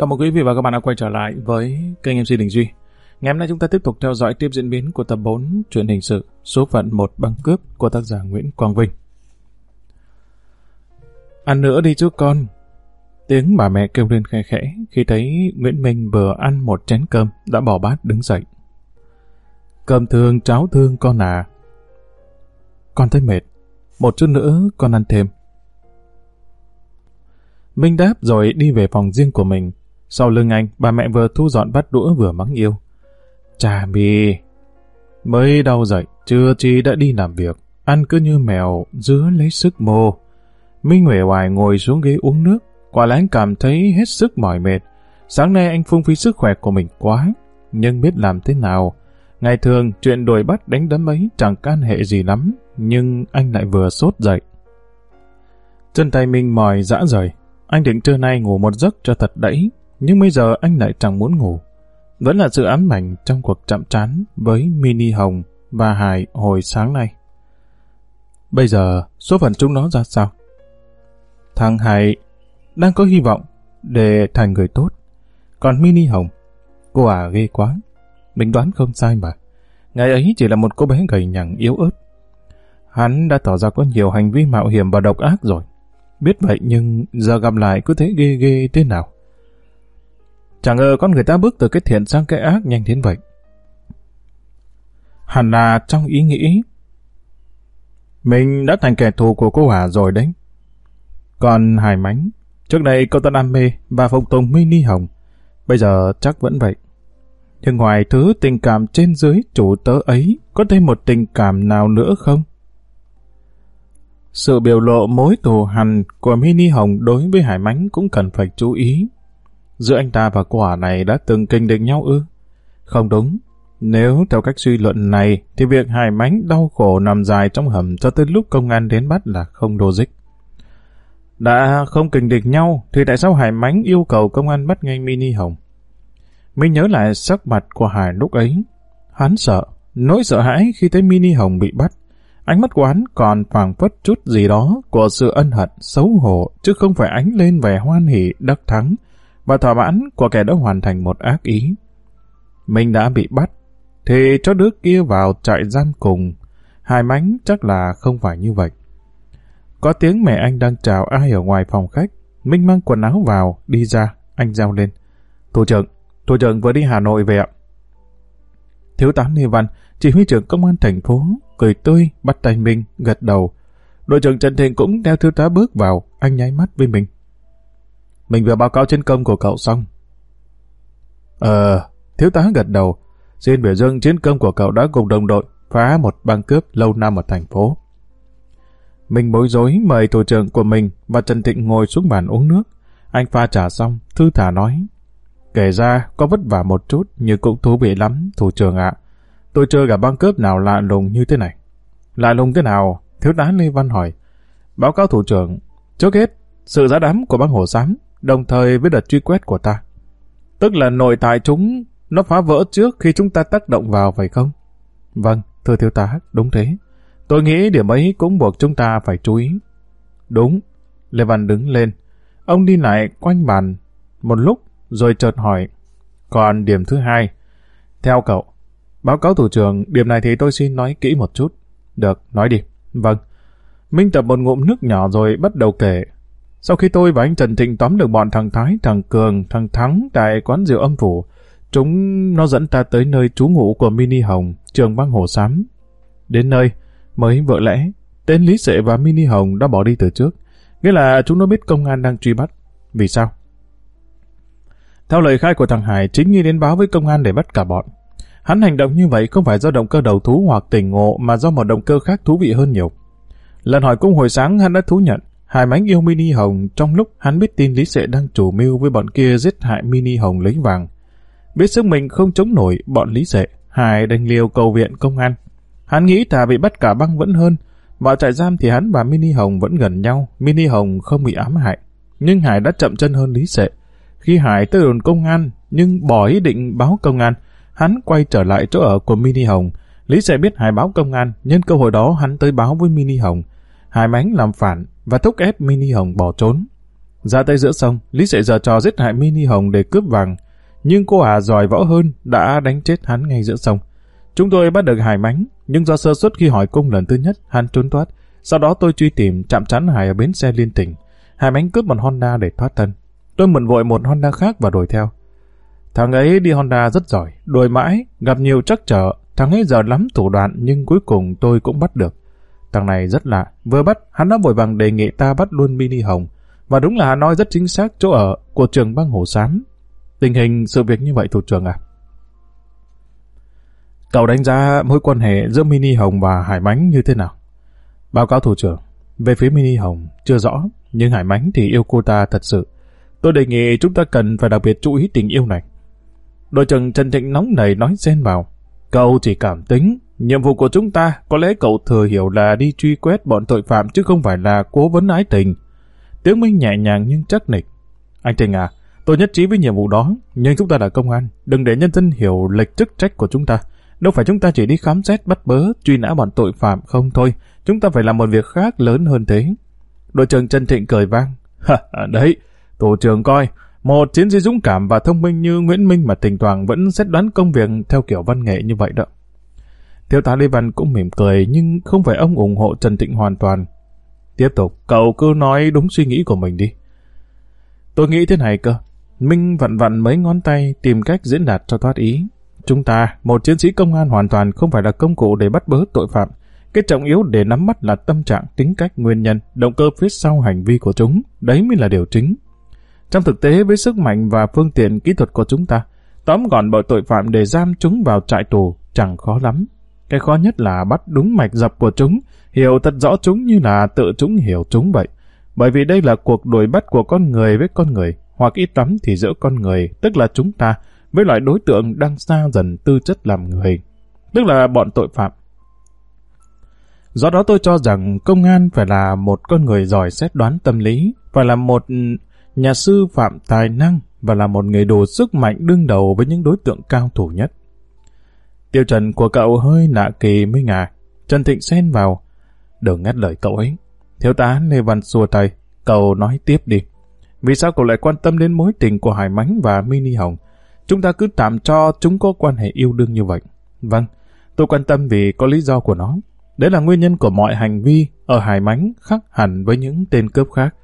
Chào mừng quý vị và các bạn đã quay trở lại với kênh MC Đình Duy. Ngày hôm nay chúng ta tiếp tục theo dõi tiếp diễn biến của tập 4 truyện hình sự số phận một băng cướp của tác giả Nguyễn Quang Vinh. Ăn nữa đi chú con. Tiếng bà mẹ kêu lên khe khẽ khi thấy Nguyễn Minh vừa ăn một chén cơm đã bỏ bát đứng dậy. Cơm thương, cháo thương con à. Con thấy mệt. Một chút nữa con ăn thêm. Minh đáp rồi đi về phòng riêng của mình. Sau lưng anh, bà mẹ vừa thu dọn bát đũa vừa mắng yêu. Chà mì, mới đau dậy, chưa chi đã đi làm việc, ăn cứ như mèo, dứa lấy sức mô. Minh Huệ hoài ngồi xuống ghế uống nước, quả là anh cảm thấy hết sức mỏi mệt. Sáng nay anh phung phí sức khỏe của mình quá, nhưng biết làm thế nào. Ngày thường, chuyện đuổi bắt đánh đấm ấy chẳng can hệ gì lắm, nhưng anh lại vừa sốt dậy. Chân tay Minh mỏi dã rời, anh định trưa nay ngủ một giấc cho thật đẫy, nhưng bây giờ anh lại chẳng muốn ngủ. Vẫn là sự ám ảnh trong cuộc chạm trán với Mini Hồng và Hải hồi sáng nay. Bây giờ, số phận chúng nó ra sao? Thằng Hải đang có hy vọng để thành người tốt. Còn Mini Hồng, cô à ghê quá. Mình đoán không sai mà. Ngày ấy chỉ là một cô bé gầy nhẳng yếu ớt. Hắn đã tỏ ra có nhiều hành vi mạo hiểm và độc ác rồi. Biết vậy nhưng giờ gặp lại cứ thấy ghê ghê thế nào. Chẳng ngờ con người ta bước từ cái thiện sang cái ác nhanh đến vậy. Hẳn là trong ý nghĩ mình đã thành kẻ thù của cô Hà rồi đấy. Còn Hải Mánh, trước đây cô ta đam mê và phục tùng Mini Hồng, bây giờ chắc vẫn vậy. Nhưng ngoài thứ tình cảm trên dưới chủ tớ ấy, có thêm một tình cảm nào nữa không? Sự biểu lộ mối thù hằn của Mini Hồng đối với Hải Mánh cũng cần phải chú ý. Giữa anh ta và quả này đã từng kinh địch nhau ư? Không đúng. Nếu theo cách suy luận này, thì việc Hải Mánh đau khổ nằm dài trong hầm cho tới lúc công an đến bắt là không logic. Đã không kinh địch nhau, thì tại sao Hải Mánh yêu cầu công an bắt ngay Mini Hồng? Mình nhớ lại sắc mặt của Hải lúc ấy. Hắn sợ, nỗi sợ hãi khi thấy Mini Hồng bị bắt. Ánh mắt của hắn còn phảng phất chút gì đó của sự ân hận, xấu hổ, chứ không phải ánh lên vẻ hoan hỷ, đắc thắng, và thỏa mãn của kẻ đã hoàn thành một ác ý. Mình đã bị bắt, thì cho đứa kia vào trại giam cùng. Hai mánh chắc là không phải như vậy. Có tiếng mẹ anh đang chào ai ở ngoài phòng khách. Minh mang quần áo vào, đi ra, anh giao lên. Thủ trưởng, thủ trưởng vừa đi Hà Nội về ạ. Thiếu tá Lê Văn, chỉ huy trưởng công an thành phố, cười tươi, bắt tay Minh, gật đầu. Đội trưởng Trần Thịnh cũng theo thiếu tá bước vào, anh nháy mắt với mình. Mình vừa báo cáo chiến công của cậu xong. Ờ, thiếu tá gật đầu. Xin biểu dương chiến công của cậu đã cùng đồng đội phá một băng cướp lâu năm ở thành phố. Mình bối rối mời thủ trưởng của mình và Trần Thịnh ngồi xuống bàn uống nước. Anh pha trà xong, thư thả nói. Kể ra, có vất vả một chút nhưng cũng thú vị lắm, thủ trưởng ạ. Tôi chưa gặp băng cướp nào lạ lùng như thế này. Lạ lùng thế nào? Thiếu tá Lê Văn hỏi. Báo cáo thủ trưởng, trước hết, sự giá đám của băng hồ xám, đồng thời với đợt truy quét của ta. Tức là nội tại chúng, nó phá vỡ trước khi chúng ta tác động vào phải không? Vâng, thưa thiếu tá, đúng thế. Tôi nghĩ điểm ấy cũng buộc chúng ta phải chú ý. Đúng. Lê Văn đứng lên. Ông đi lại quanh bàn một lúc rồi chợt hỏi. Còn điểm thứ hai. Theo cậu, báo cáo thủ trưởng, điểm này thì tôi xin nói kỹ một chút. Được, nói đi. Vâng. Minh tập một ngụm nước nhỏ rồi bắt đầu kể. Sau khi tôi và anh Trần Thịnh tóm được bọn thằng Thái, thằng Cường, thằng Thắng tại quán rượu âm phủ, chúng nó dẫn ta tới nơi trú ngụ của Mini Hồng, trường băng hồ xám. Đến nơi, mới vợ lẽ, tên Lý Sệ và Mini Hồng đã bỏ đi từ trước. Nghĩa là chúng nó biết công an đang truy bắt. Vì sao? Theo lời khai của thằng Hải, chính nghi đến báo với công an để bắt cả bọn. Hắn hành động như vậy không phải do động cơ đầu thú hoặc tỉnh ngộ mà do một động cơ khác thú vị hơn nhiều. Lần hỏi cung hồi sáng hắn đã thú nhận Hải Mánh yêu Mini Hồng trong lúc hắn biết tin Lý Sệ đang chủ mưu với bọn kia giết hại Mini Hồng lấy vàng. Biết sức mình không chống nổi bọn Lý Sệ, Hải đành liều cầu viện công an. Hắn nghĩ thà bị bắt cả băng vẫn hơn. Vào trại giam thì hắn và Mini Hồng vẫn gần nhau, Mini Hồng không bị ám hại. Nhưng Hải đã chậm chân hơn Lý Sệ. Khi Hải tới đồn công an, nhưng bỏ ý định báo công an, hắn quay trở lại chỗ ở của Mini Hồng. Lý Sệ biết Hải báo công an, nhân cơ hội đó hắn tới báo với Mini Hồng. Hải Mánh làm phản và thúc ép Mini Hồng bỏ trốn. Ra tay giữa sông, Lý Sệ giờ trò giết hại Mini Hồng để cướp vàng. Nhưng cô ả giỏi võ hơn đã đánh chết hắn ngay giữa sông. Chúng tôi bắt được Hải Mánh, nhưng do sơ suất khi hỏi cung lần thứ nhất, hắn trốn thoát. Sau đó tôi truy tìm, chạm chắn Hải ở bến xe liên tỉnh. Hải Mánh cướp một Honda để thoát thân. Tôi mượn vội một Honda khác và đuổi theo. Thằng ấy đi Honda rất giỏi, đuổi mãi, gặp nhiều trắc trở. Thằng ấy giờ lắm thủ đoạn nhưng cuối cùng tôi cũng bắt được. Thằng này rất lạ, vừa bắt, hắn đã vội vàng đề nghị ta bắt luôn Mini Hồng. Và đúng là hắn nói rất chính xác chỗ ở của trường băng Hồ Sám. Tình hình sự việc như vậy thủ trưởng à? Cậu đánh giá mối quan hệ giữa Mini Hồng và Hải Mánh như thế nào? Báo cáo thủ trưởng, về phía Mini Hồng chưa rõ, nhưng Hải Mánh thì yêu cô ta thật sự. Tôi đề nghị chúng ta cần phải đặc biệt chú ý tình yêu này. Đội trưởng Trần Trịnh nóng nảy nói xen vào. Cậu chỉ cảm tính, nhiệm vụ của chúng ta có lẽ cậu thừa hiểu là đi truy quét bọn tội phạm chứ không phải là cố vấn ái tình. Tiếng Minh nhẹ nhàng nhưng chắc nịch. Anh Trình à, tôi nhất trí với nhiệm vụ đó, nhưng chúng ta là công an, đừng để nhân dân hiểu lệch chức trách của chúng ta. Đâu phải chúng ta chỉ đi khám xét bắt bớ, truy nã bọn tội phạm không thôi, chúng ta phải làm một việc khác lớn hơn thế. Đội trưởng Trần Thịnh cười vang. À, đấy, tổ trưởng coi, một chiến sĩ dũng cảm và thông minh như Nguyễn Minh mà thỉnh thoảng vẫn xét đoán công việc theo kiểu văn nghệ như vậy đó. Thiếu tá Lê Văn cũng mỉm cười nhưng không phải ông ủng hộ Trần Thịnh hoàn toàn. Tiếp tục, cậu cứ nói đúng suy nghĩ của mình đi. Tôi nghĩ thế này cơ. Minh vặn vặn mấy ngón tay tìm cách diễn đạt cho thoát ý. Chúng ta, một chiến sĩ công an hoàn toàn không phải là công cụ để bắt bớ tội phạm. Cái trọng yếu để nắm bắt là tâm trạng, tính cách, nguyên nhân, động cơ phía sau hành vi của chúng. Đấy mới là điều chính. Trong thực tế với sức mạnh và phương tiện kỹ thuật của chúng ta, tóm gọn bọn tội phạm để giam chúng vào trại tù chẳng khó lắm. Cái khó nhất là bắt đúng mạch dập của chúng, hiểu thật rõ chúng như là tự chúng hiểu chúng vậy. Bởi vì đây là cuộc đuổi bắt của con người với con người, hoặc ít tắm thì giữa con người, tức là chúng ta, với loại đối tượng đang xa dần tư chất làm người, tức là bọn tội phạm. Do đó tôi cho rằng công an phải là một con người giỏi xét đoán tâm lý, phải là một nhà sư phạm tài năng và là một người đồ sức mạnh đương đầu với những đối tượng cao thủ nhất. Tiêu trần của cậu hơi lạ kỳ mới ngà. Trần Thịnh xen vào. Đừng ngắt lời cậu ấy. Thiếu tá Lê Văn xua tay. Cậu nói tiếp đi. Vì sao cậu lại quan tâm đến mối tình của Hải Mánh và Mini Hồng? Chúng ta cứ tạm cho chúng có quan hệ yêu đương như vậy. Vâng, tôi quan tâm vì có lý do của nó. Đấy là nguyên nhân của mọi hành vi ở Hải Mánh khác hẳn với những tên cướp khác.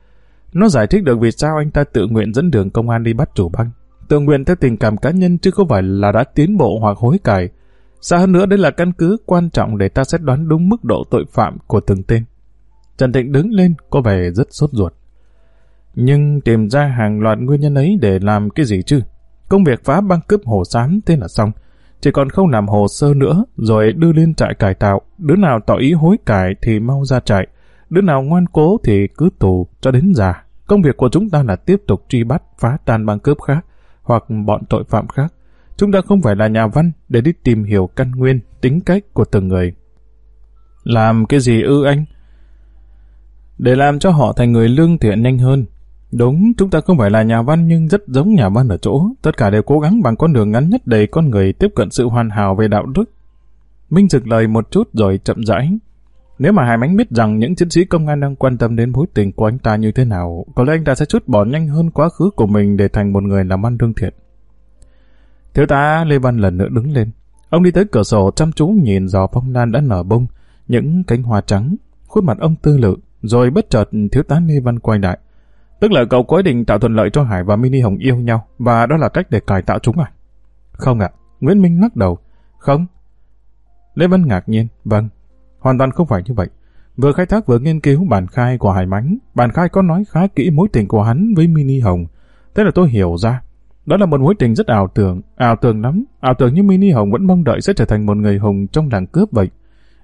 Nó giải thích được vì sao anh ta tự nguyện dẫn đường công an đi bắt chủ băng. Tự nguyện theo tình cảm cá nhân chứ không phải là đã tiến bộ hoặc hối cải. Xa hơn nữa đây là căn cứ quan trọng để ta xét đoán đúng mức độ tội phạm của từng tên. Trần Thịnh đứng lên có vẻ rất sốt ruột. Nhưng tìm ra hàng loạt nguyên nhân ấy để làm cái gì chứ? Công việc phá băng cướp hồ xám thế là xong. Chỉ còn không làm hồ sơ nữa rồi đưa lên trại cải tạo. Đứa nào tỏ ý hối cải thì mau ra trại. Đứa nào ngoan cố thì cứ tù cho đến già. Công việc của chúng ta là tiếp tục truy bắt, phá tan băng cướp khác hoặc bọn tội phạm khác. Chúng ta không phải là nhà văn để đi tìm hiểu căn nguyên, tính cách của từng người. Làm cái gì ư anh? Để làm cho họ thành người lương thiện nhanh hơn. Đúng, chúng ta không phải là nhà văn nhưng rất giống nhà văn ở chỗ. Tất cả đều cố gắng bằng con đường ngắn nhất để con người tiếp cận sự hoàn hảo về đạo đức. Minh dực lời một chút rồi chậm rãi. Nếu mà Hải Mánh biết rằng những chiến sĩ công an đang quan tâm đến mối tình của anh ta như thế nào, có lẽ anh ta sẽ chút bỏ nhanh hơn quá khứ của mình để thành một người làm ăn lương thiện. Thiếu tá Lê Văn lần nữa đứng lên. Ông đi tới cửa sổ chăm chú nhìn giò phong lan đã nở bông, những cánh hoa trắng, khuôn mặt ông tư lự, rồi bất chợt thiếu tá Lê Văn quay lại. Tức là cậu có ý định tạo thuận lợi cho Hải và Mini Hồng yêu nhau, và đó là cách để cải tạo chúng à? Không ạ. Nguyễn Minh lắc đầu. Không. Lê Văn ngạc nhiên. Vâng. Hoàn toàn không phải như vậy. Vừa khai thác vừa nghiên cứu bản khai của Hải Mánh, bản khai có nói khá kỹ mối tình của hắn với Mini Hồng. Thế là tôi hiểu ra, đó là một mối tình rất ảo tưởng, ảo tưởng lắm, ảo tưởng như Mini Hồng vẫn mong đợi sẽ trở thành một người hùng trong làng cướp vậy.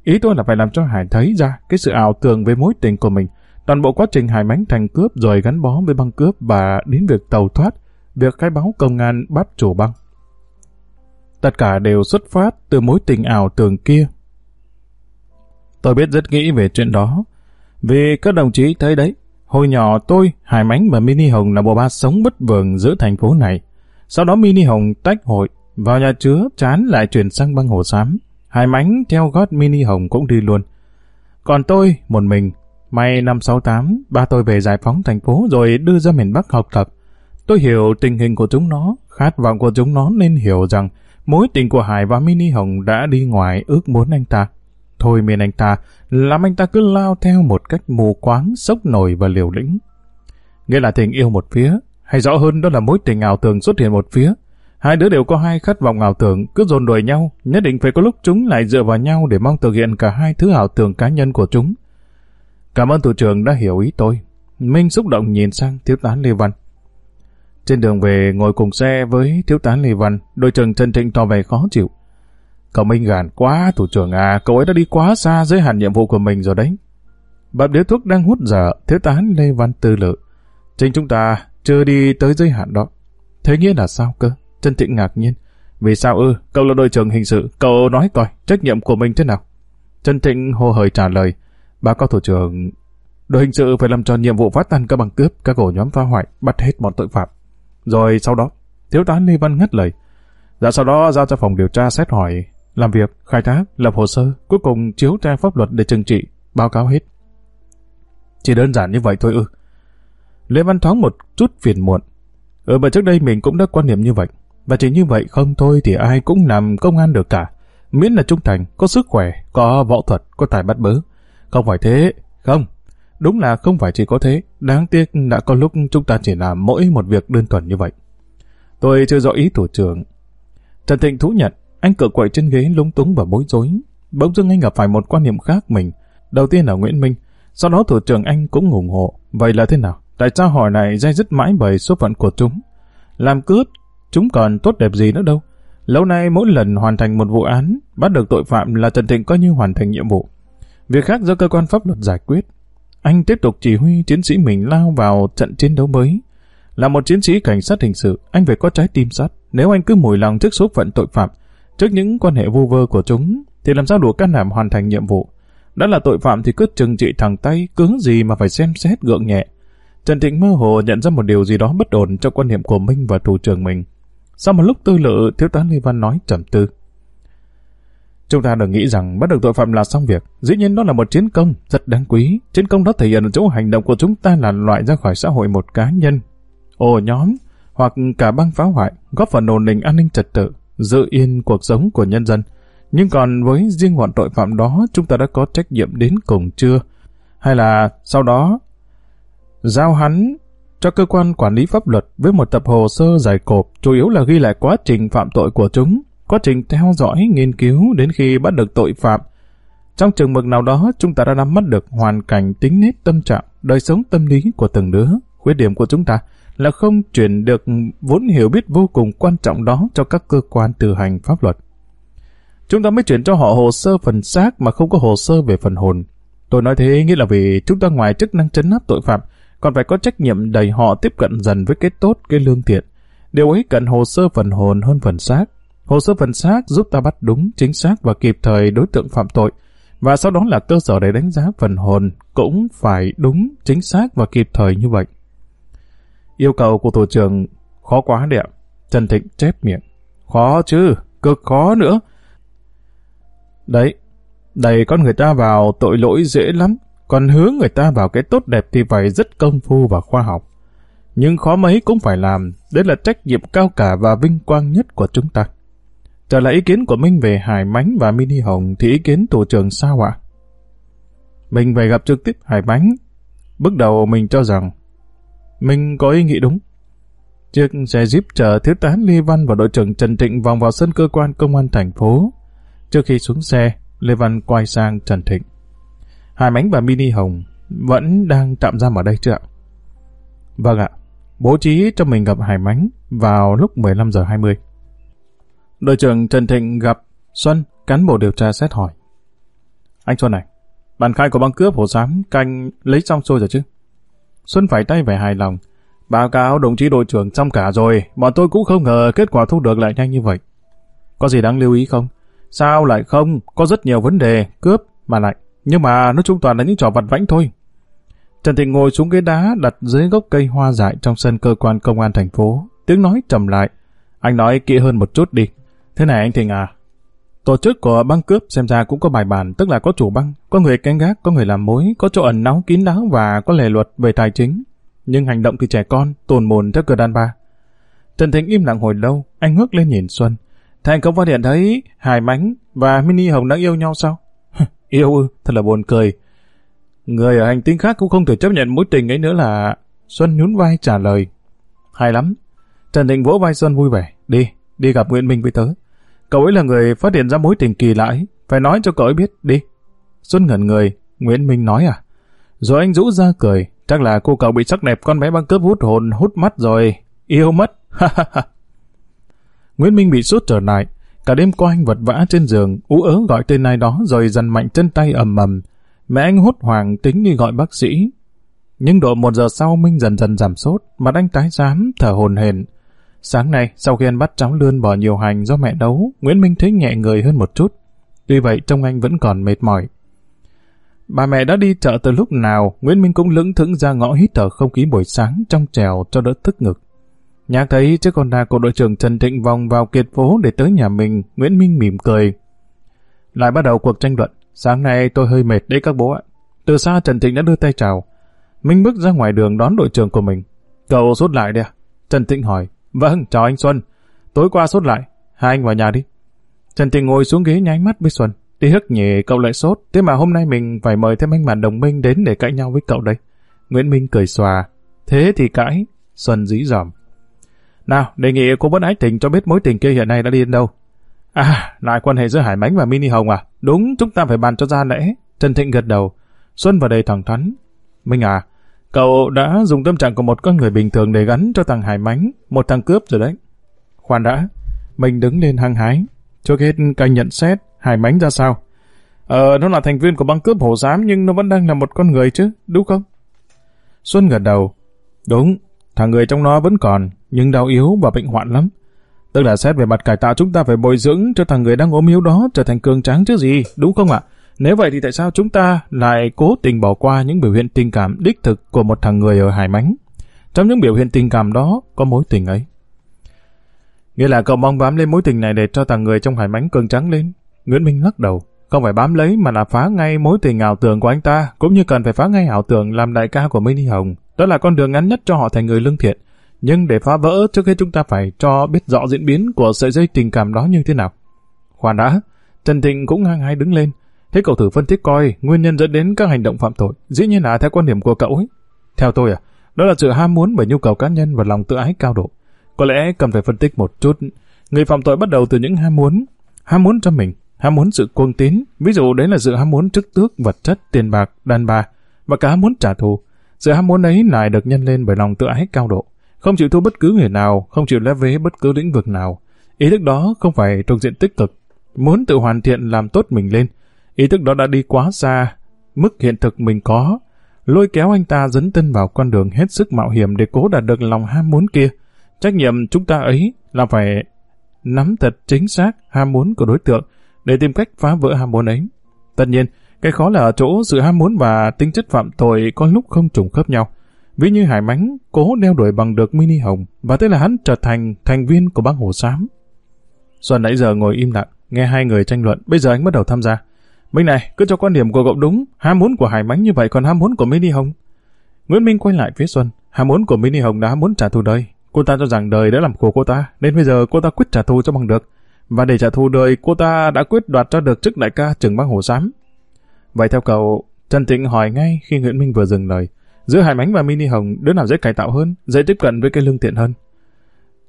Ý tôi là phải làm cho Hải thấy ra cái sự ảo tưởng về mối tình của mình. Toàn bộ quá trình Hải mánh thành cướp rồi gắn bó với băng cướp và đến việc tàu thoát, việc khai báo công an bắt chủ băng. Tất cả đều xuất phát từ mối tình ảo tưởng kia. Tôi biết rất nghĩ về chuyện đó. Vì các đồng chí thấy đấy, Hồi nhỏ tôi, Hải Mánh và Mini Hồng là bộ ba sống bất vường giữa thành phố này. Sau đó Mini Hồng tách hội, vào nhà chứa chán lại chuyển sang băng hồ xám. hai Mánh theo gót Mini Hồng cũng đi luôn. Còn tôi, một mình, May năm 68, ba tôi về giải phóng thành phố rồi đưa ra miền Bắc học tập. Tôi hiểu tình hình của chúng nó, khát vọng của chúng nó nên hiểu rằng mối tình của Hải và Mini Hồng đã đi ngoài ước muốn anh ta. Thôi miền anh ta, làm anh ta cứ lao theo một cách mù quáng, sốc nổi và liều lĩnh. Nghĩa là tình yêu một phía, hay rõ hơn đó là mối tình ảo tưởng xuất hiện một phía. Hai đứa đều có hai khát vọng ảo tưởng, cứ dồn đuổi nhau, nhất định phải có lúc chúng lại dựa vào nhau để mong thực hiện cả hai thứ ảo tưởng cá nhân của chúng. Cảm ơn thủ trưởng đã hiểu ý tôi. Minh xúc động nhìn sang thiếu tá Lê Văn. Trên đường về ngồi cùng xe với thiếu tá Lê Văn, đội trưởng Trần Thịnh tỏ vẻ khó chịu. Cậu Minh gàn quá, thủ trưởng à, cậu ấy đã đi quá xa giới hạn nhiệm vụ của mình rồi đấy. Bập điếu thuốc đang hút dở, thiếu tá Lê Văn tư lự. Chính chúng ta chưa đi tới giới hạn đó. Thế nghĩa là sao cơ? Trần Thịnh ngạc nhiên. Vì sao ư? Cậu là đội trưởng hình sự, cậu nói coi, trách nhiệm của mình thế nào? Trần Thịnh hồ hời trả lời. Báo cáo thủ trưởng, đội hình sự phải làm tròn nhiệm vụ phát tan các băng cướp, các ổ nhóm phá hoại, bắt hết bọn tội phạm. Rồi sau đó, thiếu tá Lê Văn ngắt lời. Dạ sau đó giao cho phòng điều tra xét hỏi, làm việc, khai thác, lập hồ sơ, cuối cùng chiếu tra pháp luật để trừng trị, báo cáo hết. Chỉ đơn giản như vậy thôi ư. Lê Văn thoáng một chút phiền muộn. Ừ mà trước đây mình cũng đã quan niệm như vậy. Và chỉ như vậy không thôi thì ai cũng làm công an được cả. Miễn là trung thành, có sức khỏe, có võ thuật, có tài bắt bớ. Không phải thế, không. Đúng là không phải chỉ có thế. Đáng tiếc đã có lúc chúng ta chỉ làm mỗi một việc đơn thuần như vậy. Tôi chưa rõ ý thủ trưởng. Trần Thịnh thú nhận, anh cựa quậy trên ghế lúng túng và bối rối. Bỗng dưng anh gặp phải một quan niệm khác mình. Đầu tiên là Nguyễn Minh, sau đó thủ trưởng anh cũng ủng hộ. Vậy là thế nào? Tại sao hỏi này dây dứt mãi bởi số phận của chúng? Làm cướp, chúng còn tốt đẹp gì nữa đâu. Lâu nay mỗi lần hoàn thành một vụ án, bắt được tội phạm là Trần Thịnh coi như hoàn thành nhiệm vụ. Việc khác do cơ quan pháp luật giải quyết. Anh tiếp tục chỉ huy chiến sĩ mình lao vào trận chiến đấu mới. Là một chiến sĩ cảnh sát hình sự, anh phải có trái tim sắt. Nếu anh cứ mùi lòng trước số phận tội phạm, trước những quan hệ vu vơ của chúng, thì làm sao đủ can đảm hoàn thành nhiệm vụ. Đã là tội phạm thì cứ trừng trị thẳng tay, cứng gì mà phải xem xét gượng nhẹ. Trần Thịnh mơ hồ nhận ra một điều gì đó bất ổn trong quan niệm của Minh và thủ trưởng mình. Sau một lúc tư lự, thiếu tá Lê Văn nói trầm tư. Chúng ta đừng nghĩ rằng bắt được tội phạm là xong việc. Dĩ nhiên đó là một chiến công rất đáng quý. Chiến công đó thể hiện ở chỗ hành động của chúng ta là loại ra khỏi xã hội một cá nhân, ổ nhóm hoặc cả băng phá hoại, góp phần ổn định an ninh trật tự, giữ yên cuộc sống của nhân dân. Nhưng còn với riêng bọn tội phạm đó, chúng ta đã có trách nhiệm đến cùng chưa? Hay là sau đó giao hắn cho cơ quan quản lý pháp luật với một tập hồ sơ dài cộp, chủ yếu là ghi lại quá trình phạm tội của chúng, quá trình theo dõi, nghiên cứu đến khi bắt được tội phạm. Trong trường mực nào đó, chúng ta đã nắm bắt được hoàn cảnh tính nết tâm trạng, đời sống tâm lý của từng đứa. Khuyết điểm của chúng ta là không chuyển được vốn hiểu biết vô cùng quan trọng đó cho các cơ quan từ hành pháp luật. Chúng ta mới chuyển cho họ hồ sơ phần xác mà không có hồ sơ về phần hồn. Tôi nói thế nghĩa là vì chúng ta ngoài chức năng chấn áp tội phạm, còn phải có trách nhiệm đẩy họ tiếp cận dần với cái tốt, cái lương thiện. Điều ấy cần hồ sơ phần hồn hơn phần xác. Hồ sơ phần xác giúp ta bắt đúng, chính xác và kịp thời đối tượng phạm tội, và sau đó là cơ sở để đánh giá phần hồn cũng phải đúng, chính xác và kịp thời như vậy. Yêu cầu của thủ trưởng khó quá đấy ạ. Trần Thịnh chép miệng. Khó chứ, cực khó nữa. Đấy, đẩy con người ta vào tội lỗi dễ lắm, còn hướng người ta vào cái tốt đẹp thì phải rất công phu và khoa học. Nhưng khó mấy cũng phải làm, đấy là trách nhiệm cao cả và vinh quang nhất của chúng ta. Trở lại ý kiến của Minh về Hải Mánh và Mini Hồng thì ý kiến tổ trưởng sao ạ? Mình phải gặp trực tiếp Hải Mánh. Bước đầu mình cho rằng mình có ý nghĩ đúng. Chiếc xe Jeep chở thiếu tá Lê Văn và đội trưởng Trần Thịnh vòng vào sân cơ quan công an thành phố. Trước khi xuống xe, Lê Văn quay sang Trần Thịnh. Hải Mánh và Mini Hồng vẫn đang tạm giam ở đây chưa ạ? Vâng ạ. Bố trí cho mình gặp Hải Mánh vào lúc 15 giờ 20. Đội trưởng Trần Thịnh gặp Xuân, cán bộ điều tra xét hỏi. Anh Xuân này, bản khai của băng cướp hồ xám canh lấy xong xuôi rồi chứ? Xuân phải tay vẻ hài lòng. Báo cáo đồng chí đội trưởng xong cả rồi, bọn tôi cũng không ngờ kết quả thu được lại nhanh như vậy. Có gì đáng lưu ý không? Sao lại không? Có rất nhiều vấn đề, cướp, mà lại. Nhưng mà nói chung toàn là những trò vặt vãnh thôi. Trần Thịnh ngồi xuống ghế đá đặt dưới gốc cây hoa dại trong sân cơ quan công an thành phố. Tiếng nói trầm lại. Anh nói kỹ hơn một chút đi. Thế này anh Thịnh à, Tổ chức của băng cướp xem ra cũng có bài bản, tức là có chủ băng, có người canh gác, có người làm mối, có chỗ ẩn náu kín đáo và có lề luật về tài chính. Nhưng hành động thì trẻ con, tồn mồn theo cửa đàn bà. Trần Thịnh im lặng hồi lâu, anh ngước lên nhìn Xuân. Thành không phát hiện thấy Hải Mánh và Mini Hồng đã yêu nhau sao? Yêu ư, thật là buồn cười. Người ở hành tinh khác cũng không thể chấp nhận mối tình ấy nữa là... Xuân nhún vai trả lời. Hay lắm. Trần Thịnh vỗ vai Xuân vui vẻ. Đi, đi gặp Nguyễn Minh với tớ. Cậu ấy là người phát hiện ra mối tình kỳ lạ ấy. Phải nói cho cậu ấy biết, đi. Xuân ngẩn người, Nguyễn Minh nói à? Rồi anh rũ ra cười. Chắc là cô cậu bị sắc đẹp con bé băng cướp hút hồn, hút mắt rồi. Yêu mất. Nguyễn Minh bị sốt trở lại. Cả đêm qua anh vật vã trên giường, ú ớ gọi tên ai đó rồi dằn mạnh chân tay ầm ầm. Mẹ anh hốt hoảng tính đi gọi bác sĩ. Nhưng độ một giờ sau Minh dần dần giảm sốt, mặt anh tái xám, thở hồn hển. Sáng nay, sau khi ăn bắt cháo lươn bỏ nhiều hành do mẹ nấu, Nguyễn Minh thấy nhẹ người hơn một chút. Tuy vậy, trông anh vẫn còn mệt mỏi. Bà mẹ đã đi chợ từ lúc nào, Nguyễn Minh cũng lững thững ra ngõ hít thở không khí buổi sáng trong trèo cho đỡ tức ngực. Nhạc thấy chiếc con đà của đội trưởng Trần Thịnh vòng vào kiệt phố để tới nhà mình, Nguyễn Minh mỉm cười. Lại bắt đầu cuộc tranh luận. Sáng nay tôi hơi mệt đấy các bố ạ. Từ xa Trần Thịnh đã đưa tay chào. Minh bước ra ngoài đường đón đội trưởng của mình. Cậu sốt lại đi à? Trần Thịnh hỏi. Vâng, chào anh Xuân. Tối qua sốt lại. Hai anh vào nhà đi. Trần Thịnh ngồi xuống ghế nháy mắt với Xuân. Đi hức nhỉ, cậu lại sốt. Thế mà hôm nay mình phải mời thêm anh bạn đồng minh đến để cãi nhau với cậu đây. Nguyễn Minh cười xòa. Thế thì cãi. Xuân dí dỏm. Nào, đề nghị cô vẫn ái tình cho biết mối tình kia hiện nay đã đi đến đâu. À, lại quan hệ giữa Hải Mánh và Mini Hồng à? Đúng, chúng ta phải bàn cho ra lẽ. Trần Thịnh gật đầu. Xuân vào đây thẳng thắn. Minh à, cậu đã dùng tâm trạng của một con người bình thường để gắn cho thằng Hải Mánh, một thằng cướp rồi đấy. Khoan đã, mình đứng lên hăng hái. Trước hết canh nhận xét Hải Mánh ra sao. Ờ, nó là thành viên của băng cướp hổ giám nhưng nó vẫn đang là một con người chứ, đúng không? Xuân gật đầu. Đúng, thằng người trong nó vẫn còn, nhưng đau yếu và bệnh hoạn lắm. Tức là xét về mặt cải tạo chúng ta phải bồi dưỡng cho thằng người đang ốm yếu đó trở thành cường tráng chứ gì, đúng không ạ? Nếu vậy thì tại sao chúng ta lại cố tình bỏ qua những biểu hiện tình cảm đích thực của một thằng người ở Hải Mánh? Trong những biểu hiện tình cảm đó có mối tình ấy. Nghĩa là cậu mong bám lên mối tình này để cho thằng người trong Hải Mánh cường trắng lên. Nguyễn Minh lắc đầu. Không phải bám lấy mà là phá ngay mối tình ảo tưởng của anh ta, cũng như cần phải phá ngay ảo tưởng làm đại ca của Minh Hồng. Đó là con đường ngắn nhất cho họ thành người lương thiện. Nhưng để phá vỡ, trước hết chúng ta phải cho biết rõ diễn biến của sợi dây tình cảm đó như thế nào. Khoan đã, Trần Thịnh cũng ngang hai đứng lên. Thế cậu thử phân tích coi nguyên nhân dẫn đến các hành động phạm tội, dĩ nhiên là theo quan điểm của cậu ấy. Theo tôi à, đó là sự ham muốn bởi nhu cầu cá nhân và lòng tự ái cao độ. Có lẽ cần phải phân tích một chút. Người phạm tội bắt đầu từ những ham muốn. Ham muốn cho mình, ham muốn sự cuồng tín, ví dụ đấy là sự ham muốn chức tước, vật chất, tiền bạc, đàn bà, và cả ham muốn trả thù. Sự ham muốn ấy lại được nhân lên bởi lòng tự ái cao độ không chịu thua bất cứ người nào, không chịu lép vế bất cứ lĩnh vực nào. Ý thức đó không phải thuộc diện tích cực, muốn tự hoàn thiện làm tốt mình lên. Ý thức đó đã đi quá xa, mức hiện thực mình có, lôi kéo anh ta dấn thân vào con đường hết sức mạo hiểm để cố đạt được lòng ham muốn kia. Trách nhiệm chúng ta ấy là phải nắm thật chính xác ham muốn của đối tượng để tìm cách phá vỡ ham muốn ấy. Tất nhiên, cái khó là ở chỗ sự ham muốn và tính chất phạm tội có lúc không trùng khớp nhau. Ví như Hải Mánh cố đeo đuổi bằng được Mini Hồng và thế là hắn trở thành thành viên của băng hồ xám. Xuân nãy giờ ngồi im lặng, nghe hai người tranh luận, bây giờ anh bắt đầu tham gia. Minh này, cứ cho quan điểm của cậu đúng, ham muốn của Hải Mánh như vậy còn ham muốn của Mini Hồng. Nguyễn Minh quay lại phía Xuân, ham muốn của Mini Hồng đã muốn trả thù đời. Cô ta cho rằng đời đã làm khổ cô ta, nên bây giờ cô ta quyết trả thù cho bằng được. Và để trả thù đời, cô ta đã quyết đoạt cho được chức đại ca trưởng băng hồ xám. Vậy theo cậu, Trần Tịnh hỏi ngay khi Nguyễn Minh vừa dừng lời. Giữa Hải Mánh và Mini Hồng, đứa nào dễ cải tạo hơn, dễ tiếp cận với cái lương thiện hơn?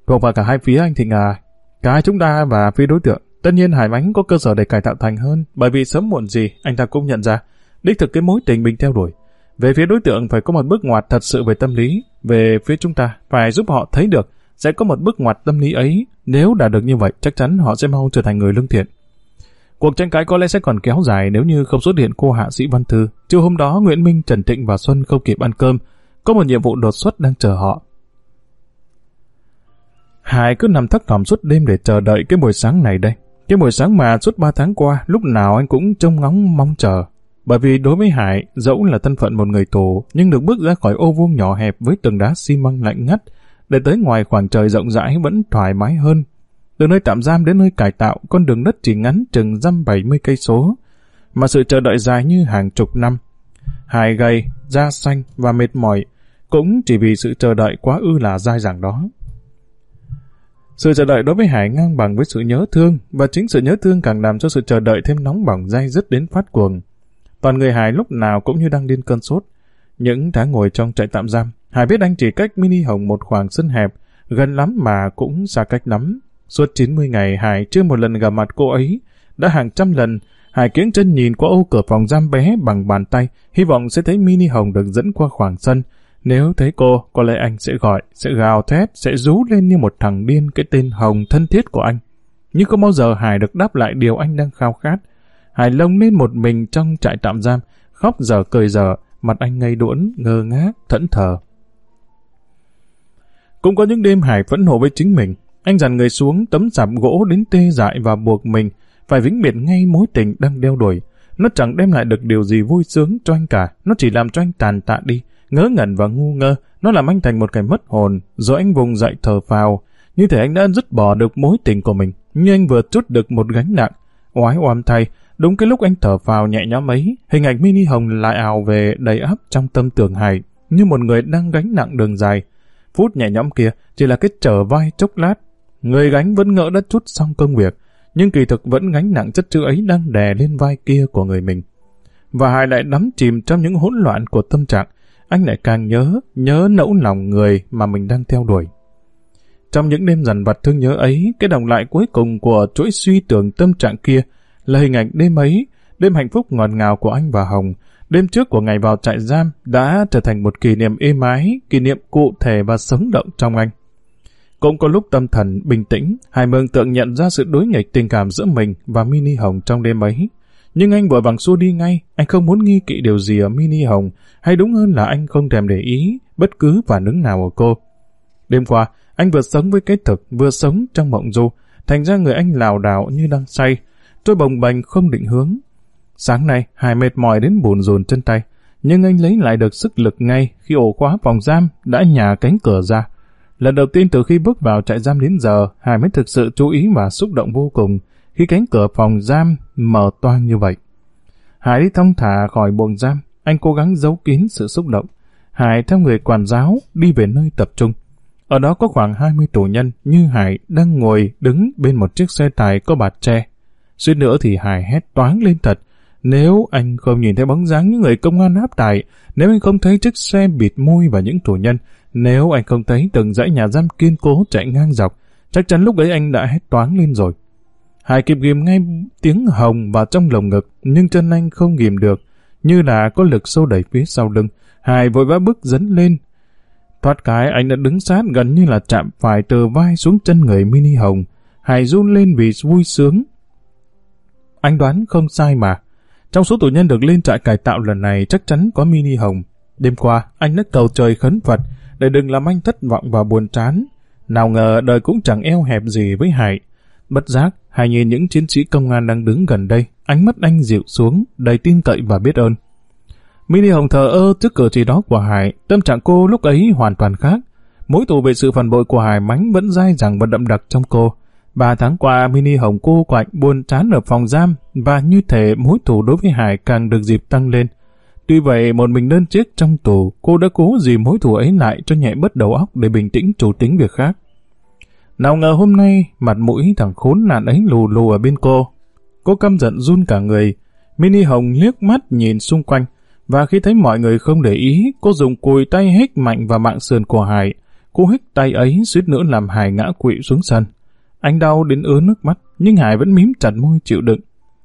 Thuộc vào cả hai phía anh Thịnh à. Cả hai chúng ta và phía đối tượng. Tất nhiên Hải Mánh có cơ sở để cải tạo thành hơn, bởi vì sớm muộn gì anh ta cũng nhận ra, đích thực cái mối tình mình theo đuổi. Về phía đối tượng phải có một bước ngoặt thật sự về tâm lý, về phía chúng ta phải giúp họ thấy được sẽ có một bước ngoặt tâm lý ấy, nếu đã được như vậy chắc chắn họ sẽ mau trở thành người lương thiện. Cuộc tranh cãi có lẽ sẽ còn kéo dài nếu như không xuất hiện cô hạ sĩ Văn Thư. Chiều hôm đó Nguyễn Minh, Trần Thịnh và Xuân không kịp ăn cơm. Có một nhiệm vụ đột xuất đang chờ họ. Hải cứ nằm thất thỏm suốt đêm để chờ đợi cái buổi sáng này đây. Cái buổi sáng mà suốt ba tháng qua, lúc nào anh cũng trông ngóng mong chờ. Bởi vì đối với Hải, dẫu là thân phận một người tù, nhưng được bước ra khỏi ô vuông nhỏ hẹp với tường đá xi măng lạnh ngắt, để tới ngoài khoảng trời rộng rãi vẫn thoải mái hơn. Từ nơi tạm giam đến nơi cải tạo, con đường đất chỉ ngắn chừng dăm 70 cây số, mà sự chờ đợi dài như hàng chục năm. Hải gầy, da xanh và mệt mỏi, cũng chỉ vì sự chờ đợi quá ư là dai dẳng đó. Sự chờ đợi đối với Hải ngang bằng với sự nhớ thương, và chính sự nhớ thương càng làm cho sự chờ đợi thêm nóng bỏng dai dứt đến phát cuồng. Toàn người Hải lúc nào cũng như đang điên cơn sốt. Những tháng ngồi trong trại tạm giam, Hải biết anh chỉ cách Mini Hồng một khoảng sân hẹp, gần lắm mà cũng xa cách lắm. Suốt 90 ngày Hải chưa một lần gặp mặt cô ấy, đã hàng trăm lần Hải kiếng chân nhìn qua ô cửa phòng giam bé bằng bàn tay, hy vọng sẽ thấy Mini Hồng được dẫn qua khoảng sân. Nếu thấy cô, có lẽ anh sẽ gọi, sẽ gào thét, sẽ rú lên như một thằng điên cái tên Hồng thân thiết của anh. Nhưng không bao giờ Hải được đáp lại điều anh đang khao khát. Hải lông lên một mình trong trại tạm giam, khóc giờ cười giờ, mặt anh ngây đuỗn, ngơ ngác, thẫn thờ. Cũng có những đêm Hải phẫn nộ với chính mình. Anh dàn người xuống tấm sạp gỗ đến tê dại và buộc mình, phải vĩnh biệt ngay mối tình đang đeo đuổi. Nó chẳng đem lại được điều gì vui sướng cho anh cả, nó chỉ làm cho anh tàn tạ đi, ngớ ngẩn và ngu ngơ, nó làm anh thành một kẻ mất hồn, rồi anh vùng dậy thở phào. Như thể anh đã dứt bỏ được mối tình của mình, như anh vừa chút được một gánh nặng. Oái oăm thay, đúng cái lúc anh thở phào nhẹ nhõm ấy, hình ảnh mini hồng lại ảo về đầy áp trong tâm tưởng hài, như một người đang gánh nặng đường dài. Phút nhẹ nhõm kia chỉ là cái trở vai chốc lát. Người gánh vẫn ngỡ đã chút xong công việc, nhưng kỳ thực vẫn gánh nặng chất chữ ấy đang đè lên vai kia của người mình. Và Hải lại đắm chìm trong những hỗn loạn của tâm trạng, anh lại càng nhớ, nhớ nẫu lòng người mà mình đang theo đuổi. Trong những đêm dằn vặt thương nhớ ấy, cái đồng lại cuối cùng của chuỗi suy tưởng tâm trạng kia là hình ảnh đêm ấy, đêm hạnh phúc ngọt ngào của anh và Hồng, đêm trước của ngày vào trại giam đã trở thành một kỷ niệm êm ái, kỷ niệm cụ thể và sống động trong anh. Cũng có lúc tâm thần bình tĩnh, Hải mường tượng nhận ra sự đối nghịch tình cảm giữa mình và Mini Hồng trong đêm ấy. Nhưng anh vội vàng xua đi ngay, anh không muốn nghi kỵ điều gì ở Mini Hồng, hay đúng hơn là anh không thèm để ý bất cứ phản ứng nào của cô. Đêm qua, anh vừa sống với cái thực, vừa sống trong mộng du, thành ra người anh lào đảo như đang say. Tôi bồng bềnh không định hướng. Sáng nay, Hải mệt mỏi đến buồn rùn chân tay, nhưng anh lấy lại được sức lực ngay khi ổ khóa phòng giam đã nhả cánh cửa ra. Lần đầu tiên từ khi bước vào trại giam đến giờ, Hải mới thực sự chú ý và xúc động vô cùng khi cánh cửa phòng giam mở toang như vậy. Hải đi thông thả khỏi buồng giam, anh cố gắng giấu kín sự xúc động. Hải theo người quản giáo đi về nơi tập trung. Ở đó có khoảng 20 tù nhân như Hải đang ngồi đứng bên một chiếc xe tải có bạt tre. Suýt nữa thì Hải hét toáng lên thật. Nếu anh không nhìn thấy bóng dáng những người công an áp tải, nếu anh không thấy chiếc xe bịt môi và những tù nhân, nếu anh không thấy từng dãy nhà giam kiên cố chạy ngang dọc, chắc chắn lúc ấy anh đã hét toáng lên rồi. Hải kịp ghim ngay tiếng hồng vào trong lồng ngực, nhưng chân anh không ghim được, như là có lực sâu đẩy phía sau lưng. Hải vội vã bước dấn lên. Thoát cái anh đã đứng sát gần như là chạm phải từ vai xuống chân người mini hồng. Hải run lên vì vui sướng. Anh đoán không sai mà. Trong số tù nhân được lên trại cải tạo lần này chắc chắn có mini hồng. Đêm qua, anh đã cầu trời khấn Phật để đừng làm anh thất vọng và buồn chán. Nào ngờ đời cũng chẳng eo hẹp gì với Hải. Bất giác, Hải nhìn những chiến sĩ công an đang đứng gần đây, ánh mắt anh dịu xuống, đầy tin cậy và biết ơn. Mini Hồng thờ ơ trước cử chỉ đó của Hải, tâm trạng cô lúc ấy hoàn toàn khác. Mối tù về sự phản bội của Hải mánh vẫn dai dẳng và đậm đặc trong cô. Ba tháng qua, Mini Hồng cô quạnh buồn chán ở phòng giam và như thể mối thù đối với Hải càng được dịp tăng lên. Tuy vậy, một mình đơn chiếc trong tù, cô đã cố gì mối thù ấy lại cho nhẹ bớt đầu óc để bình tĩnh chủ tính việc khác. Nào ngờ hôm nay, mặt mũi thằng khốn nạn ấy lù lù ở bên cô. Cô căm giận run cả người. Mini Hồng liếc mắt nhìn xung quanh, và khi thấy mọi người không để ý, cô dùng cùi tay hít mạnh vào mạng sườn của Hải. Cô hít tay ấy suýt nữa làm Hải ngã quỵ xuống sân. Anh đau đến ứa nước mắt, nhưng Hải vẫn mím chặt môi chịu đựng.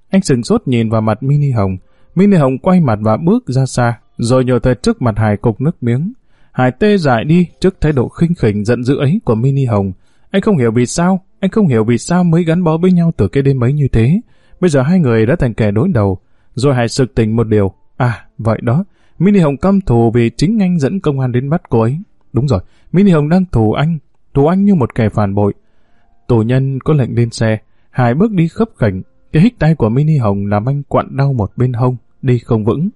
Anh sừng sốt nhìn vào mặt Mini Hồng, Mini Hồng quay mặt và bước ra xa, rồi nhờ tới trước mặt Hải cục nước miếng. Hải tê dại đi trước thái độ khinh khỉnh giận dữ ấy của Mini Hồng. Anh không hiểu vì sao, anh không hiểu vì sao mới gắn bó với nhau từ cái đêm ấy như thế. Bây giờ hai người đã thành kẻ đối đầu. Rồi Hải sực tỉnh một điều. À, vậy đó. Mini Hồng căm thù vì chính anh dẫn công an đến bắt cô ấy. Đúng rồi, Mini Hồng đang thù anh. Thù anh như một kẻ phản bội. Tù nhân có lệnh lên xe. Hải bước đi khấp khảnh, cái hích tay của Mini Hồng làm anh quặn đau một bên hông, đi không vững.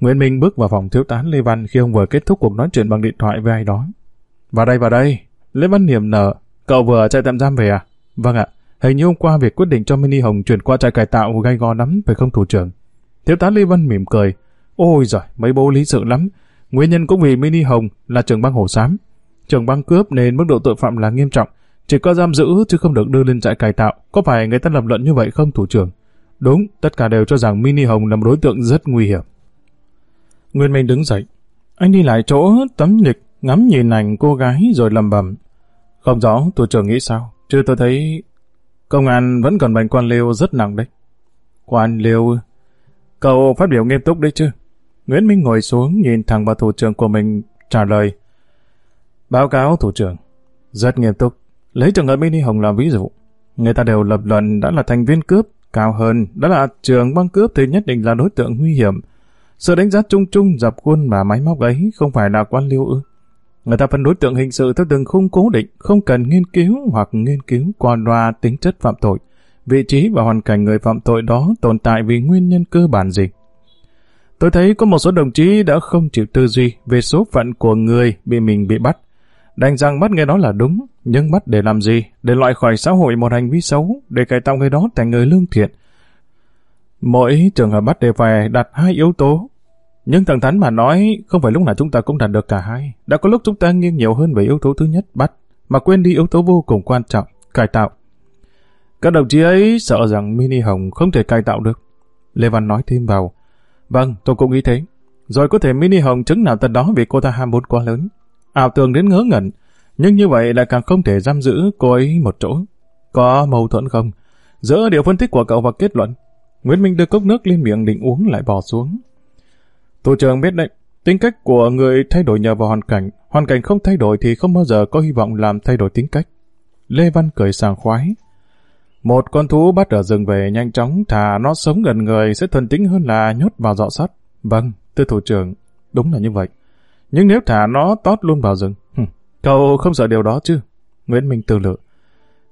Nguyễn Minh bước vào phòng thiếu tá Lê Văn khi ông vừa kết thúc cuộc nói chuyện bằng điện thoại với ai đó. Vào đây, vào đây. Lê Văn niềm nở, cậu vừa chạy tạm giam về à? Vâng ạ, hình như hôm qua việc quyết định cho Mini Hồng chuyển qua trại cải tạo gay go lắm phải không thủ trưởng? Thiếu tá Lê Văn mỉm cười, ôi giời, mấy bố lý sự lắm. Nguyên nhân cũng vì Mini Hồng là trường băng hổ xám. Trường băng cướp nên mức độ tội phạm là nghiêm trọng, chỉ có giam giữ chứ không được đưa lên trại cải tạo. Có phải người ta lập luận như vậy không thủ trưởng? Đúng, tất cả đều cho rằng Mini Hồng là một đối tượng rất nguy hiểm. Nguyên Minh đứng dậy. Anh đi lại chỗ tấm lịch, ngắm nhìn ảnh cô gái rồi lầm bầm. Không rõ, thủ trưởng nghĩ sao? Chứ tôi thấy công an vẫn còn bệnh quan liêu rất nặng đấy. Quan liêu... Cậu phát biểu nghiêm túc đấy chứ? Nguyễn Minh ngồi xuống nhìn thẳng vào thủ trưởng của mình trả lời. Báo cáo thủ trưởng. Rất nghiêm túc. Lấy trường hợp Mini Hồng làm ví dụ. Người ta đều lập luận đã là thành viên cướp, cao hơn, đã là trường băng cướp thì nhất định là đối tượng nguy hiểm. Sự đánh giá chung chung dập khuôn và máy móc ấy không phải là quan liêu ư. Người ta phân đối tượng hình sự theo từng khung cố định, không cần nghiên cứu hoặc nghiên cứu qua loa tính chất phạm tội, vị trí và hoàn cảnh người phạm tội đó tồn tại vì nguyên nhân cơ bản gì. Tôi thấy có một số đồng chí đã không chịu tư duy về số phận của người bị mình bị bắt. Đành rằng bắt người đó là đúng, nhưng bắt để làm gì? Để loại khỏi xã hội một hành vi xấu, để cải tạo người đó thành người lương thiện. Mỗi trường hợp bắt đều phải đặt hai yếu tố. Nhưng thẳng thắn mà nói, không phải lúc nào chúng ta cũng đạt được cả hai. Đã có lúc chúng ta nghiêng nhiều hơn về yếu tố thứ nhất, bắt, mà quên đi yếu tố vô cùng quan trọng, cải tạo. Các đồng chí ấy sợ rằng Mini Hồng không thể cải tạo được. Lê Văn nói thêm vào, Vâng, tôi cũng nghĩ thế. Rồi có thể Mini Hồng chứng nào tận đó vì cô ta ham muốn quá lớn. Ảo tưởng đến ngớ ngẩn. Nhưng như vậy lại càng không thể giam giữ cô ấy một chỗ. Có mâu thuẫn không? Giữa điều phân tích của cậu và kết luận. Nguyễn Minh đưa cốc nước lên miệng định uống lại bỏ xuống. Thủ trưởng biết đấy, tính cách của người thay đổi nhờ vào hoàn cảnh. Hoàn cảnh không thay đổi thì không bao giờ có hy vọng làm thay đổi tính cách. Lê Văn cười sàng khoái. Một con thú bắt ở rừng về nhanh chóng thà nó sống gần người sẽ thuần tính hơn là nhốt vào dọ sắt. Vâng, thưa thủ trưởng, đúng là như vậy. Nhưng nếu thả nó tót luôn vào rừng, cậu không sợ điều đó chứ? Nguyễn Minh tư lự.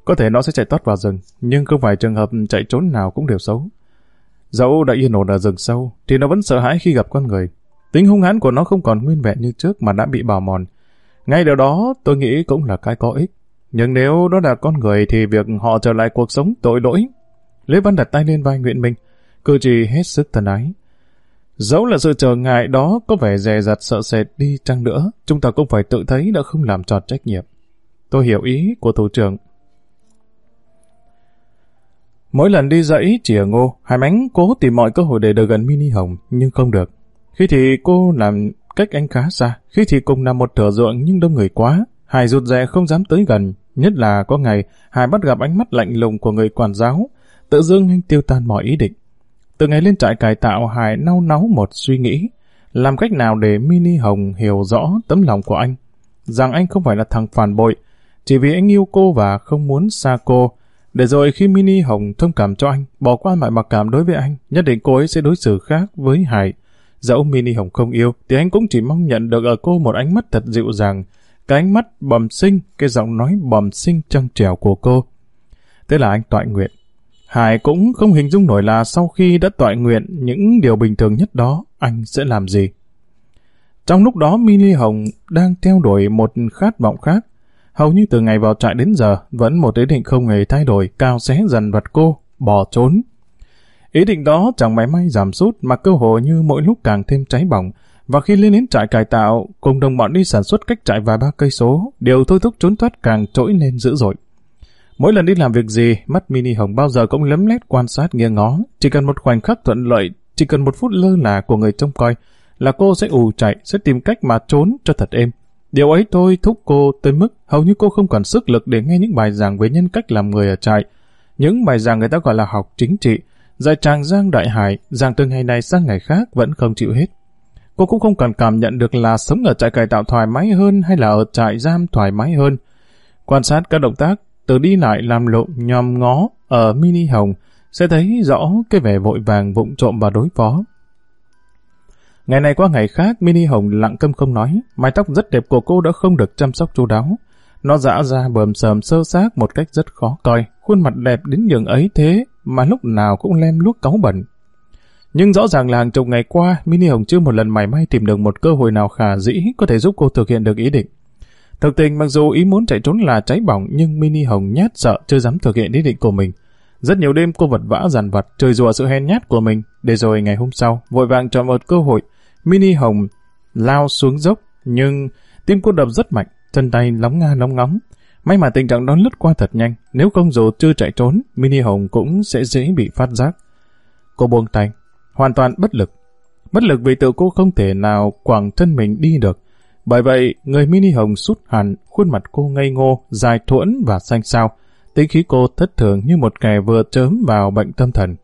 Có thể nó sẽ chạy tót vào rừng, nhưng không phải trường hợp chạy trốn nào cũng đều xấu. Dẫu đã yên ổn ở rừng sâu, thì nó vẫn sợ hãi khi gặp con người. Tính hung hãn của nó không còn nguyên vẹn như trước mà đã bị bào mòn. Ngay điều đó tôi nghĩ cũng là cái có ích. Nhưng nếu đó là con người thì việc họ trở lại cuộc sống tội lỗi. Lê Văn đặt tay lên vai Nguyễn Minh, cử chỉ hết sức thân ái. Dẫu là sự trở ngại đó có vẻ dè dặt sợ sệt đi chăng nữa, chúng ta cũng phải tự thấy đã không làm tròn trách nhiệm. Tôi hiểu ý của thủ trưởng. Mỗi lần đi dãy chìa ngô, Hải Mánh cố tìm mọi cơ hội để được gần Mini Hồng, nhưng không được. Khi thì cô làm cách anh khá xa, khi thì cùng nằm một thửa ruộng nhưng đông người quá, Hải rụt rè không dám tới gần, nhất là có ngày Hải bắt gặp ánh mắt lạnh lùng của người quản giáo, tự dưng anh tiêu tan mọi ý định. Từ ngày lên trại cải tạo, Hải nao náu một suy nghĩ, làm cách nào để Mini Hồng hiểu rõ tấm lòng của anh, rằng anh không phải là thằng phản bội, chỉ vì anh yêu cô và không muốn xa cô, để rồi khi Mini Hồng thông cảm cho anh, bỏ qua mọi mặc cảm đối với anh, nhất định cô ấy sẽ đối xử khác với Hải. Dẫu Mini Hồng không yêu, thì anh cũng chỉ mong nhận được ở cô một ánh mắt thật dịu dàng, cái ánh mắt bầm sinh, cái giọng nói bầm sinh trong trèo của cô. Thế là anh toại nguyện. Hải cũng không hình dung nổi là sau khi đã tọa nguyện những điều bình thường nhất đó, anh sẽ làm gì. Trong lúc đó Mini Hồng đang theo đuổi một khát vọng khác. Hầu như từ ngày vào trại đến giờ, vẫn một ý định không hề thay đổi, cao xé dần vật cô, bỏ trốn. Ý định đó chẳng may may giảm sút mà cơ hồ như mỗi lúc càng thêm cháy bỏng, và khi lên đến trại cải tạo, cùng đồng bọn đi sản xuất cách trại vài ba cây số, điều thôi thúc trốn thoát càng trỗi lên dữ dội. Mỗi lần đi làm việc gì, mắt mini hồng bao giờ cũng lấm lét quan sát nghiêng ngó. Chỉ cần một khoảnh khắc thuận lợi, chỉ cần một phút lơ là của người trông coi, là cô sẽ ù chạy, sẽ tìm cách mà trốn cho thật êm. Điều ấy thôi thúc cô tới mức hầu như cô không còn sức lực để nghe những bài giảng về nhân cách làm người ở trại. Những bài giảng người ta gọi là học chính trị, dạy tràng giang đại hải, giảng từ ngày này sang ngày khác vẫn không chịu hết. Cô cũng không cần cảm nhận được là sống ở trại cải tạo thoải mái hơn hay là ở trại giam thoải mái hơn. Quan sát các động tác, từ đi lại làm lộn nhòm ngó ở mini hồng, sẽ thấy rõ cái vẻ vội vàng vụng trộm và đối phó. Ngày này qua ngày khác, Mini Hồng lặng câm không nói, mái tóc rất đẹp của cô đã không được chăm sóc chú đáo. Nó dã ra bờm sờm sơ xác một cách rất khó coi, khuôn mặt đẹp đến nhường ấy thế mà lúc nào cũng lem luốc cáu bẩn. Nhưng rõ ràng là hàng chục ngày qua, Mini Hồng chưa một lần mày may tìm được một cơ hội nào khả dĩ có thể giúp cô thực hiện được ý định. Thực tình mặc dù ý muốn chạy trốn là cháy bỏng, nhưng Mini Hồng nhát sợ chưa dám thực hiện ý định của mình. Rất nhiều đêm cô vật vã dằn vặt, trời rùa sự hèn nhát của mình để rồi ngày hôm sau, vội vàng cho một cơ hội Mini Hồng lao xuống dốc, nhưng tim cô đập rất mạnh, chân tay lóng nga lóng ngóng. May mà tình trạng đó lướt qua thật nhanh, nếu không dù chưa chạy trốn, Mini Hồng cũng sẽ dễ bị phát giác. Cô buông tay, hoàn toàn bất lực bất lực vì tự cô không thể nào quẳng chân mình đi được bởi vậy, người mini hồng sút hẳn, khuôn mặt cô ngây ngô, dài thuẫn và xanh xao. Tính khí cô thất thường như một kẻ vừa chớm vào bệnh tâm thần.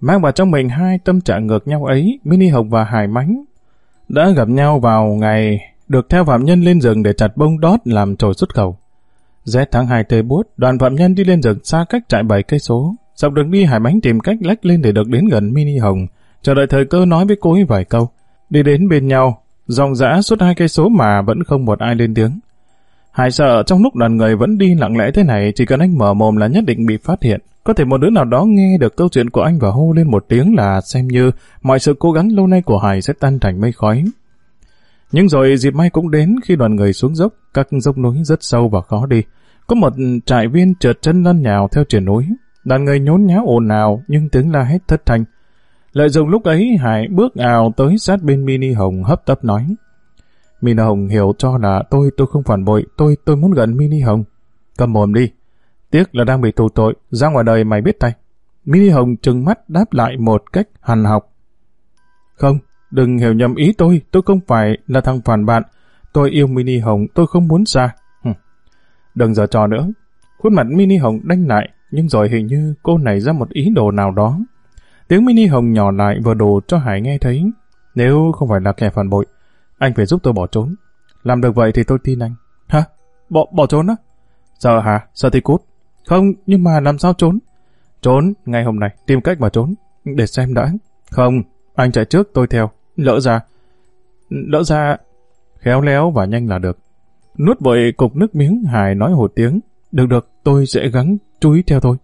Mang vào trong mình hai tâm trạng ngược nhau ấy, Mini Hồng và Hải Mánh đã gặp nhau vào ngày được theo phạm nhân lên rừng để chặt bông đót làm trồi xuất khẩu. Rét tháng 2 tê bút, đoàn phạm nhân đi lên rừng xa cách trại 7 cây số. Dọc đường đi Hải Mánh tìm cách lách lên để được đến gần Mini Hồng, chờ đợi thời cơ nói với cô ấy vài câu. Đi đến bên nhau, Dòng dã suốt hai cây số mà vẫn không một ai lên tiếng. Hải sợ trong lúc đoàn người vẫn đi lặng lẽ thế này, chỉ cần anh mở mồm là nhất định bị phát hiện. Có thể một đứa nào đó nghe được câu chuyện của anh và hô lên một tiếng là xem như mọi sự cố gắng lâu nay của Hải sẽ tan thành mây khói. Nhưng rồi dịp may cũng đến khi đoàn người xuống dốc, các dốc núi rất sâu và khó đi. Có một trại viên trượt chân lăn nhào theo triển núi. Đoàn người nhốn nháo ồn ào nhưng tiếng la hét thất thanh. Lợi dụng lúc ấy Hải bước ào tới sát bên Mini Hồng hấp tấp nói. Mini Hồng hiểu cho là tôi tôi không phản bội, tôi tôi muốn gần Mini Hồng. Cầm mồm đi. Tiếc là đang bị tù tội, ra ngoài đời mày biết tay. Mini Hồng trừng mắt đáp lại một cách hằn học. Không, đừng hiểu nhầm ý tôi, tôi không phải là thằng phản bạn. Tôi yêu Mini Hồng, tôi không muốn xa. Hừm. Đừng giờ trò nữa. Khuôn mặt Mini Hồng đanh lại, nhưng rồi hình như cô nảy ra một ý đồ nào đó. Tiếng mini hồng nhỏ lại vừa đồ cho Hải nghe thấy. Nếu không phải là kẻ phản bội, anh phải giúp tôi bỏ trốn. Làm được vậy thì tôi tin anh. Hả? Bỏ, bỏ trốn á? Sợ hả? Sợ thì cút. Không, nhưng mà làm sao trốn? Trốn, ngay hôm nay, tìm cách mà trốn. Để xem đã. Không, anh chạy trước tôi theo. Lỡ ra. Lỡ ra... Khéo léo và nhanh là được. Nuốt vội cục nước miếng Hải nói một tiếng. Được được, tôi sẽ gắng chú ý theo thôi.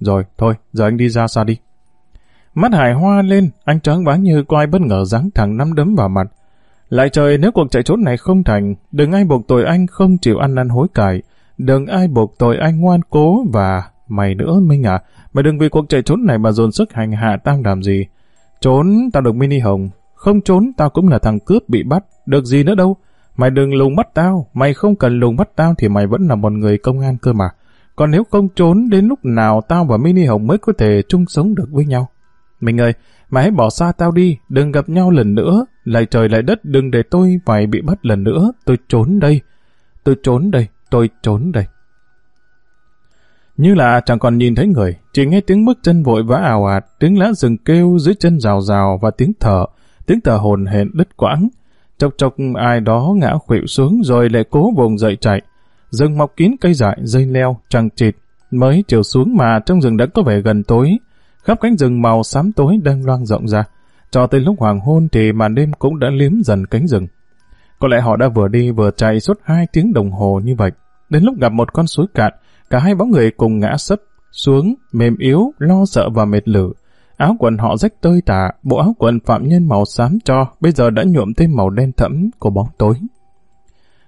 Rồi, thôi, giờ anh đi ra xa đi. Mắt Hải hoa lên, anh choáng váng như quai bất ngờ giáng thẳng nắm đấm vào mặt. Lại trời nếu cuộc chạy trốn này không thành, đừng ai buộc tội anh không chịu ăn năn hối cải, đừng ai buộc tội anh ngoan cố và mày nữa Minh à, mày đừng vì cuộc chạy trốn này mà dồn sức hành hạ tao làm gì. Trốn tao được mini hồng, không trốn tao cũng là thằng cướp bị bắt, được gì nữa đâu. Mày đừng lùng bắt tao, mày không cần lùng bắt tao thì mày vẫn là một người công an cơ mà. Còn nếu không trốn đến lúc nào tao và Mini Hồng mới có thể chung sống được với nhau. Mình ơi, mày hãy bỏ xa tao đi, đừng gặp nhau lần nữa. Lại trời lại đất, đừng để tôi phải bị bắt lần nữa. Tôi trốn đây. Tôi trốn đây, tôi trốn đây. Như là chẳng còn nhìn thấy người, chỉ nghe tiếng bước chân vội vã ảo ạt, tiếng lá rừng kêu dưới chân rào rào và tiếng thở, tiếng thở hồn hển đứt quãng. Chọc chọc ai đó ngã khuỵu xuống rồi lại cố vùng dậy chạy. Rừng mọc kín cây dại, dây leo, trăng chịt. Mới chiều xuống mà trong rừng đã có vẻ gần tối, khắp cánh rừng màu xám tối đang loang rộng ra. Cho tới lúc hoàng hôn thì màn đêm cũng đã liếm dần cánh rừng. Có lẽ họ đã vừa đi vừa chạy suốt hai tiếng đồng hồ như vậy. Đến lúc gặp một con suối cạn, cả hai bóng người cùng ngã sấp, xuống, mềm yếu, lo sợ và mệt lử. Áo quần họ rách tơi tả, bộ áo quần phạm nhân màu xám cho, bây giờ đã nhuộm thêm màu đen thẫm của bóng tối.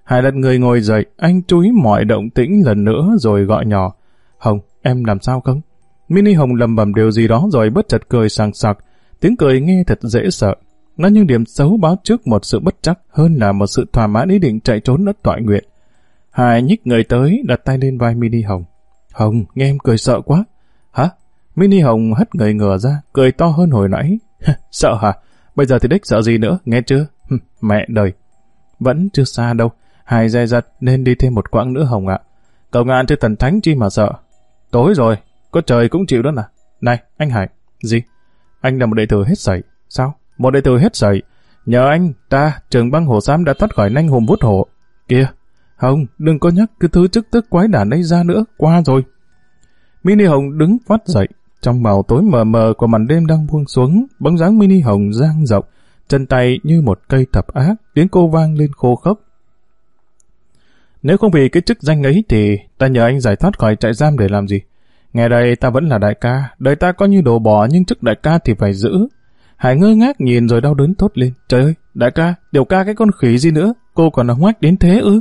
Hai lần người ngồi dậy, anh chú ý mọi động tĩnh lần nữa rồi gọi nhỏ. Hồng, em làm sao không? Mini Hồng lầm bầm điều gì đó rồi bất chợt cười sàng sặc. Tiếng cười nghe thật dễ sợ. Nó như điểm xấu báo trước một sự bất chắc hơn là một sự thỏa mãn ý định chạy trốn đất toại nguyện. Hải nhích người tới, đặt tay lên vai Mini Hồng. Hồng, nghe em cười sợ quá. Hả? Mini Hồng hất người ngửa ra, cười to hơn hồi nãy. sợ hả? Bây giờ thì đích sợ gì nữa, nghe chưa? Mẹ đời. Vẫn chưa xa đâu. Hải dè dặt nên đi thêm một quãng nữa Hồng ạ. Cầu ngạn chứ thần thánh chi mà sợ. Tối rồi, có trời cũng chịu đó nè. Này, anh Hải. Gì? Anh là một đệ tử hết sảy. Sao? Một đệ tử hết sảy. Nhờ anh, ta, trường băng hồ xám đã thoát khỏi nanh hùm vút hổ. Kìa, Hồng, đừng có nhắc cái thứ chức tức quái đản ấy ra nữa, qua rồi. Mini Hồng đứng phát dậy, trong màu tối mờ mờ của màn đêm đang buông xuống, bóng dáng Mini Hồng giang rộng, chân tay như một cây thập ác, tiếng cô vang lên khô khốc. Nếu không vì cái chức danh ấy thì ta nhờ anh giải thoát khỏi trại giam để làm gì? Nghe đây ta vẫn là đại ca, đời ta có như đồ bò nhưng chức đại ca thì phải giữ. Hải ngơ ngác nhìn rồi đau đớn thốt lên. Trời ơi, đại ca, điều ca cái con khỉ gì nữa, cô còn là ngoách đến thế ư?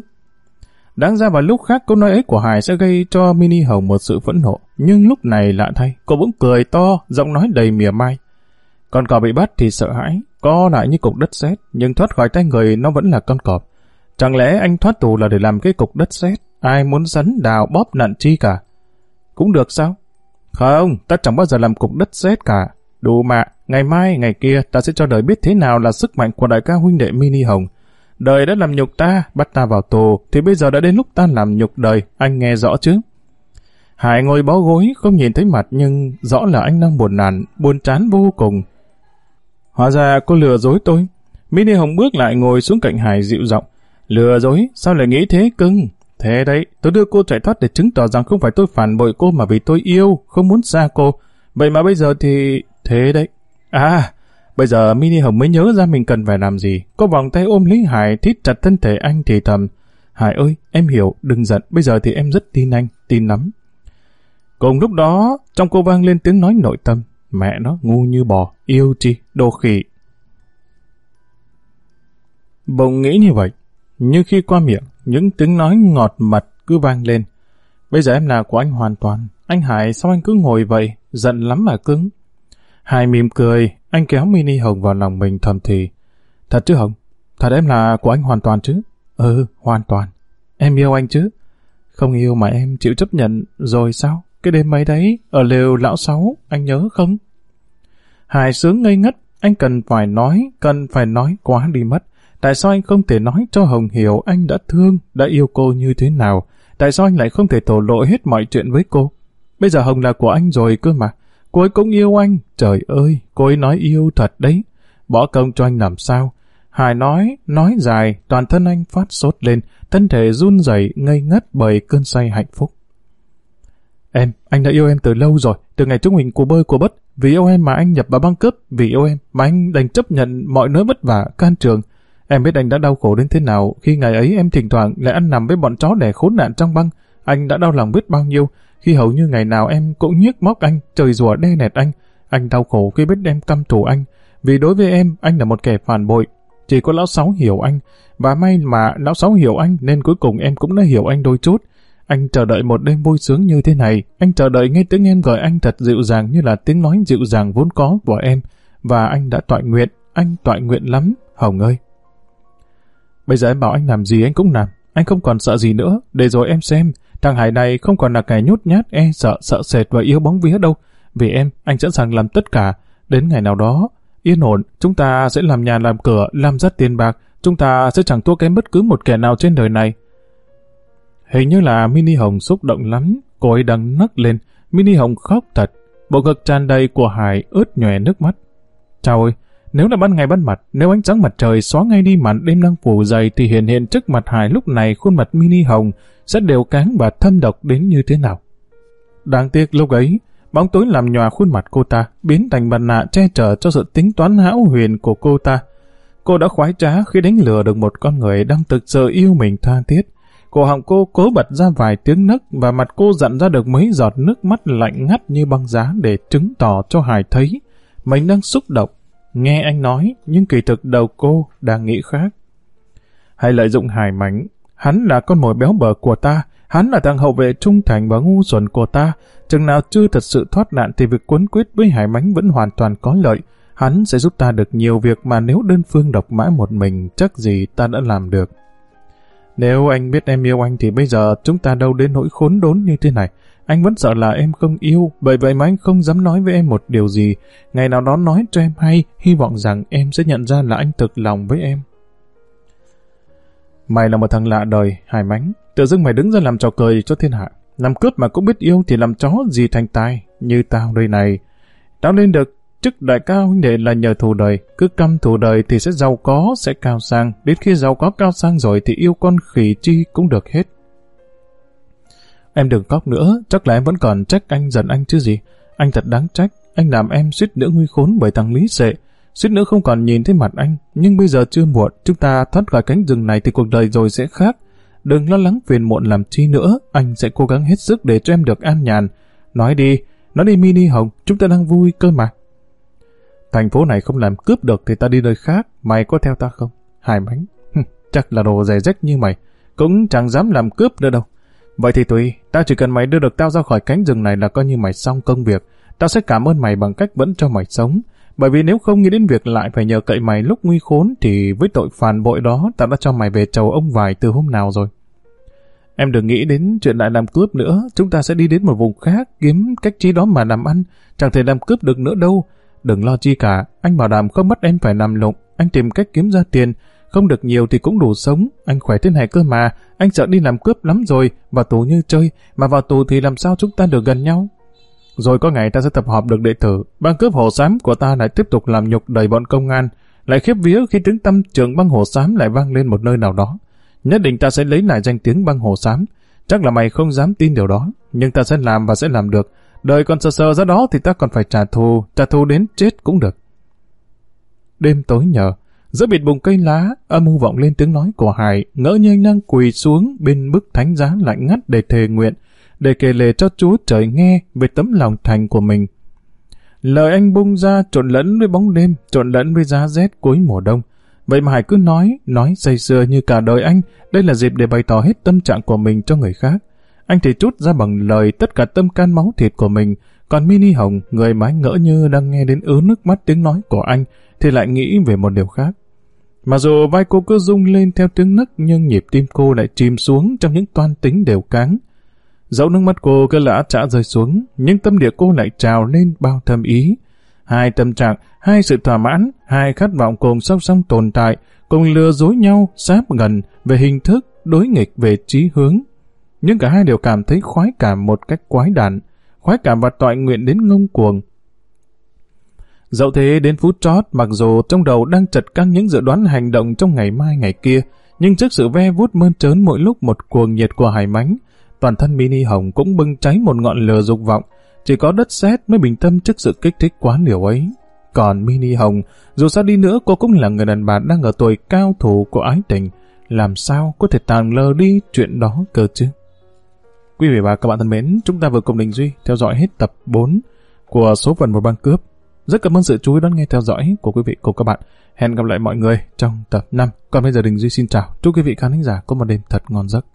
Đáng ra vào lúc khác câu nói ấy của Hải sẽ gây cho Mini Hồng một sự phẫn nộ. Nhưng lúc này lạ thay, cô vẫn cười to, giọng nói đầy mỉa mai. Con cọp bị bắt thì sợ hãi, co lại như cục đất sét, nhưng thoát khỏi tay người nó vẫn là con cọp. Chẳng lẽ anh thoát tù là để làm cái cục đất sét? Ai muốn rắn đào bóp nặn chi cả? Cũng được sao? Không, ta chẳng bao giờ làm cục đất sét cả. Đủ mà, ngày mai, ngày kia ta sẽ cho đời biết thế nào là sức mạnh của đại ca huynh đệ Mini Hồng. Đời đã làm nhục ta, bắt ta vào tù, thì bây giờ đã đến lúc ta làm nhục đời, anh nghe rõ chứ? Hải ngồi bó gối, không nhìn thấy mặt nhưng rõ là anh đang buồn nản, buồn chán vô cùng. Hóa ra cô lừa dối tôi. Mini Hồng bước lại ngồi xuống cạnh Hải dịu giọng. Lừa dối? Sao lại nghĩ thế cưng? Thế đấy, tôi đưa cô chạy thoát để chứng tỏ rằng không phải tôi phản bội cô mà vì tôi yêu, không muốn xa cô. Vậy mà bây giờ thì... Thế đấy. À, bây giờ Mini Hồng mới nhớ ra mình cần phải làm gì. Cô vòng tay ôm Lý Hải thít chặt thân thể anh thì thầm. Hải ơi, em hiểu, đừng giận, bây giờ thì em rất tin anh, tin lắm. Cùng lúc đó, trong cô vang lên tiếng nói nội tâm. Mẹ nó ngu như bò, yêu chi, đồ khỉ. Bỗng nghĩ như vậy, như khi qua miệng, những tiếng nói ngọt mật cứ vang lên. Bây giờ em là của anh hoàn toàn. Anh Hải sao anh cứ ngồi vậy, giận lắm mà cứng. Hải mỉm cười, anh kéo mini Hồng vào lòng mình thầm thì. Thật chứ Hồng? Thật em là của anh hoàn toàn chứ? Ừ, hoàn toàn. Em yêu anh chứ? Không yêu mà em chịu chấp nhận rồi sao? Cái đêm mấy đấy, ở lều lão sáu, anh nhớ không? Hải sướng ngây ngất, anh cần phải nói, cần phải nói quá đi mất. Tại sao anh không thể nói cho Hồng hiểu anh đã thương, đã yêu cô như thế nào? Tại sao anh lại không thể thổ lộ hết mọi chuyện với cô? Bây giờ Hồng là của anh rồi cơ mà. Cô ấy cũng yêu anh. Trời ơi, cô ấy nói yêu thật đấy. Bỏ công cho anh làm sao? Hải nói, nói dài, toàn thân anh phát sốt lên, thân thể run rẩy ngây ngất bởi cơn say hạnh phúc. Em, anh đã yêu em từ lâu rồi, từ ngày chúng mình của bơi của bất. Vì yêu em mà anh nhập vào băng cướp, vì yêu em mà anh đành chấp nhận mọi nỗi vất vả, can trường. Em biết anh đã đau khổ đến thế nào khi ngày ấy em thỉnh thoảng lại ăn nằm với bọn chó đẻ khốn nạn trong băng. Anh đã đau lòng biết bao nhiêu khi hầu như ngày nào em cũng nhức móc anh, trời rùa đe nẹt anh. Anh đau khổ khi biết em căm thù anh. Vì đối với em, anh là một kẻ phản bội. Chỉ có lão sáu hiểu anh. Và may mà lão sáu hiểu anh nên cuối cùng em cũng đã hiểu anh đôi chút. Anh chờ đợi một đêm vui sướng như thế này. Anh chờ đợi nghe tiếng em gọi anh thật dịu dàng như là tiếng nói dịu dàng vốn có của em. Và anh đã tọa nguyện. Anh tọa nguyện lắm, Hồng ơi. Bây giờ em bảo anh làm gì anh cũng làm. Anh không còn sợ gì nữa. Để rồi em xem. Thằng Hải này không còn là kẻ nhút nhát, e sợ, sợ sệt và yếu bóng vía đâu. Vì em, anh sẵn sàng làm tất cả. Đến ngày nào đó, yên ổn, chúng ta sẽ làm nhà làm cửa, làm rất tiền bạc. Chúng ta sẽ chẳng thua kém bất cứ một kẻ nào trên đời này. Hình như là Mini Hồng xúc động lắm. Cô ấy đang nấc lên. Mini Hồng khóc thật. Bộ ngực tràn đầy của Hải ướt nhòe nước mắt. Chào ơi, nếu là ban ngày ban mặt, nếu ánh sáng mặt trời xóa ngay đi màn đêm đang phủ dày thì hiện hiện trước mặt Hải lúc này khuôn mặt mini hồng sẽ đều cáng và thâm độc đến như thế nào. Đáng tiếc lúc ấy, bóng tối làm nhòa khuôn mặt cô ta, biến thành mặt nạ che chở cho sự tính toán hão huyền của cô ta. Cô đã khoái trá khi đánh lừa được một con người đang thực sự yêu mình tha thiết. Cổ họng cô cố bật ra vài tiếng nấc và mặt cô dặn ra được mấy giọt nước mắt lạnh ngắt như băng giá để chứng tỏ cho Hải thấy mình đang xúc động Nghe anh nói, nhưng kỳ thực đầu cô đang nghĩ khác. Hãy lợi dụng hài mảnh. Hắn là con mồi béo bở của ta. Hắn là thằng hậu vệ trung thành và ngu xuẩn của ta. Chừng nào chưa thật sự thoát nạn thì việc quấn quyết với hải mánh vẫn hoàn toàn có lợi. Hắn sẽ giúp ta được nhiều việc mà nếu đơn phương độc mã một mình chắc gì ta đã làm được. Nếu anh biết em yêu anh thì bây giờ chúng ta đâu đến nỗi khốn đốn như thế này. Anh vẫn sợ là em không yêu, bởi vậy mà anh không dám nói với em một điều gì. Ngày nào đó nói cho em hay, hy vọng rằng em sẽ nhận ra là anh thực lòng với em. Mày là một thằng lạ đời, hài mánh. Tự dưng mày đứng ra làm trò cười cho thiên hạ. Làm cướp mà cũng biết yêu thì làm chó gì thành tài, như tao đây này. Tao lên được chức đại ca huynh đệ là nhờ thù đời, cứ căm thù đời thì sẽ giàu có, sẽ cao sang, đến khi giàu có cao sang rồi thì yêu con khỉ chi cũng được hết. Em đừng khóc nữa, chắc là em vẫn còn trách anh giận anh chứ gì. Anh thật đáng trách, anh làm em suýt nữa nguy khốn bởi thằng Lý Sệ. Suýt nữa không còn nhìn thấy mặt anh, nhưng bây giờ chưa muộn, chúng ta thoát khỏi cánh rừng này thì cuộc đời rồi sẽ khác. Đừng lo lắng phiền muộn làm chi nữa, anh sẽ cố gắng hết sức để cho em được an nhàn. Nói đi, nói đi Mini Hồng, chúng ta đang vui cơ mà. Thành phố này không làm cướp được thì ta đi nơi khác, mày có theo ta không? Hải mánh, chắc là đồ rẻ rách như mày. cũng chẳng dám làm cướp nữa đâu. Vậy thì tùy, ta chỉ cần mày đưa được tao ra khỏi cánh rừng này là coi như mày xong công việc. Tao sẽ cảm ơn mày bằng cách vẫn cho mày sống. Bởi vì nếu không nghĩ đến việc lại phải nhờ cậy mày lúc nguy khốn thì với tội phản bội đó tao đã cho mày về chầu ông vài từ hôm nào rồi. Em đừng nghĩ đến chuyện lại làm cướp nữa, chúng ta sẽ đi đến một vùng khác kiếm cách trí đó mà làm ăn, chẳng thể làm cướp được nữa đâu. Đừng lo chi cả, anh bảo đảm không bắt em phải làm lụng, anh tìm cách kiếm ra tiền, không được nhiều thì cũng đủ sống, anh khỏe thế này cơ mà, anh sợ đi làm cướp lắm rồi, vào tù như chơi, mà vào tù thì làm sao chúng ta được gần nhau. Rồi có ngày ta sẽ tập hợp được đệ tử, băng cướp hồ xám của ta lại tiếp tục làm nhục đầy bọn công an, lại khiếp vía khi tiếng tâm trưởng băng hồ xám lại vang lên một nơi nào đó. Nhất định ta sẽ lấy lại danh tiếng băng hồ xám, chắc là mày không dám tin điều đó, nhưng ta sẽ làm và sẽ làm được. Đời còn sờ sờ ra đó thì ta còn phải trả thù, trả thù đến chết cũng được. Đêm tối nhờ, giữa biệt bùng cây lá, âm u vọng lên tiếng nói của Hải, ngỡ như anh đang quỳ xuống bên bức thánh giá lạnh ngắt để thề nguyện, để kể lệ cho Chúa trời nghe về tấm lòng thành của mình. Lời anh bung ra trộn lẫn với bóng đêm, trộn lẫn với giá rét cuối mùa đông. Vậy mà Hải cứ nói, nói say sưa như cả đời anh, đây là dịp để bày tỏ hết tâm trạng của mình cho người khác. Anh thì trút ra bằng lời tất cả tâm can máu thịt của mình, còn Mini Hồng, người mái ngỡ như đang nghe đến ứ nước mắt tiếng nói của anh, thì lại nghĩ về một điều khác. Mà dù vai cô cứ rung lên theo tiếng nấc nhưng nhịp tim cô lại chìm xuống trong những toan tính đều cáng. Dẫu nước mắt cô cứ lã trả rơi xuống, nhưng tâm địa cô lại trào lên bao thâm ý. Hai tâm trạng, hai sự thỏa mãn, hai khát vọng cùng song song tồn tại, cùng lừa dối nhau, sáp gần về hình thức, đối nghịch về trí hướng. Nhưng cả hai đều cảm thấy khoái cảm một cách quái đản, khoái cảm và tọa nguyện đến ngông cuồng. Dẫu thế đến phút chót, mặc dù trong đầu đang chật căng những dự đoán hành động trong ngày mai ngày kia, nhưng trước sự ve vút mơn trớn mỗi lúc một cuồng nhiệt của hải mánh, toàn thân mini hồng cũng bưng cháy một ngọn lửa dục vọng, chỉ có đất sét mới bình tâm trước sự kích thích quá liều ấy. Còn mini hồng, dù sao đi nữa cô cũng là người đàn bà đang ở tuổi cao thủ của ái tình, làm sao có thể tàn lơ đi chuyện đó cơ chứ? Quý vị và các bạn thân mến, chúng ta vừa cùng Đình Duy theo dõi hết tập 4 của số phận một băng cướp. Rất cảm ơn sự chú ý đón nghe theo dõi của quý vị cùng các bạn. Hẹn gặp lại mọi người trong tập 5. Còn bây giờ Đình Duy xin chào. Chúc quý vị khán giả có một đêm thật ngon giấc.